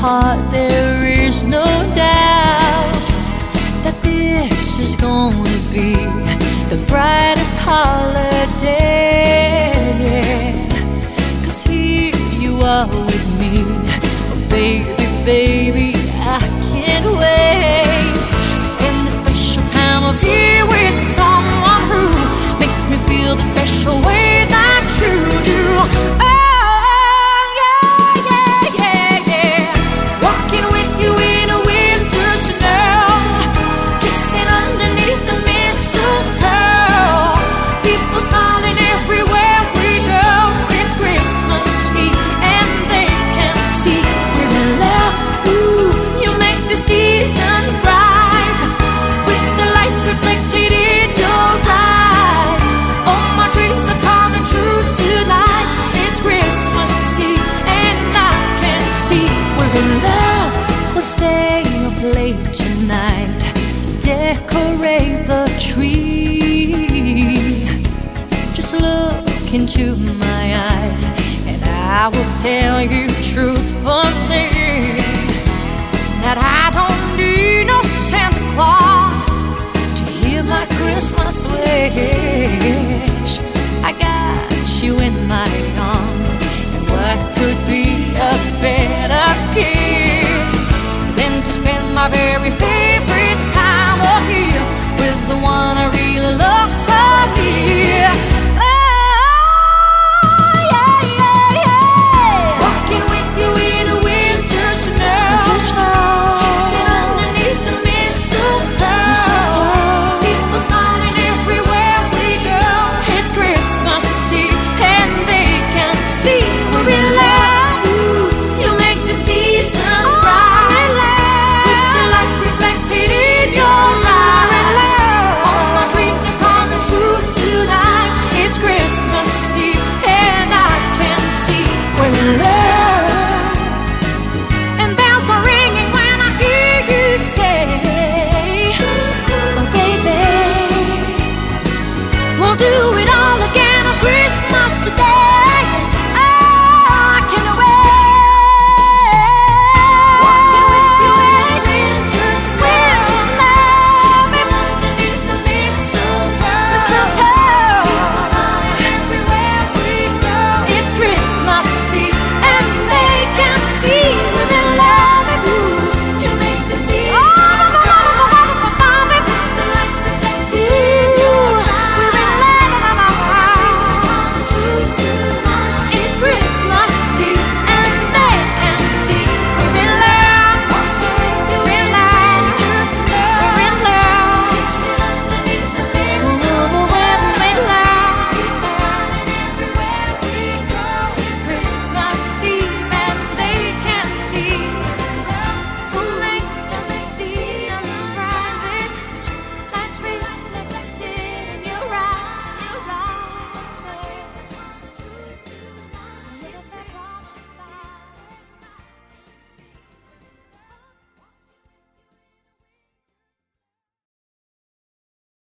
Heart, there is no doubt that this is to be the brightest holiday. Cause here you are with me, oh, baby, baby, I can't wait to spend the special time of year decorate the tree. Just look into my eyes, and I will tell you truthfully.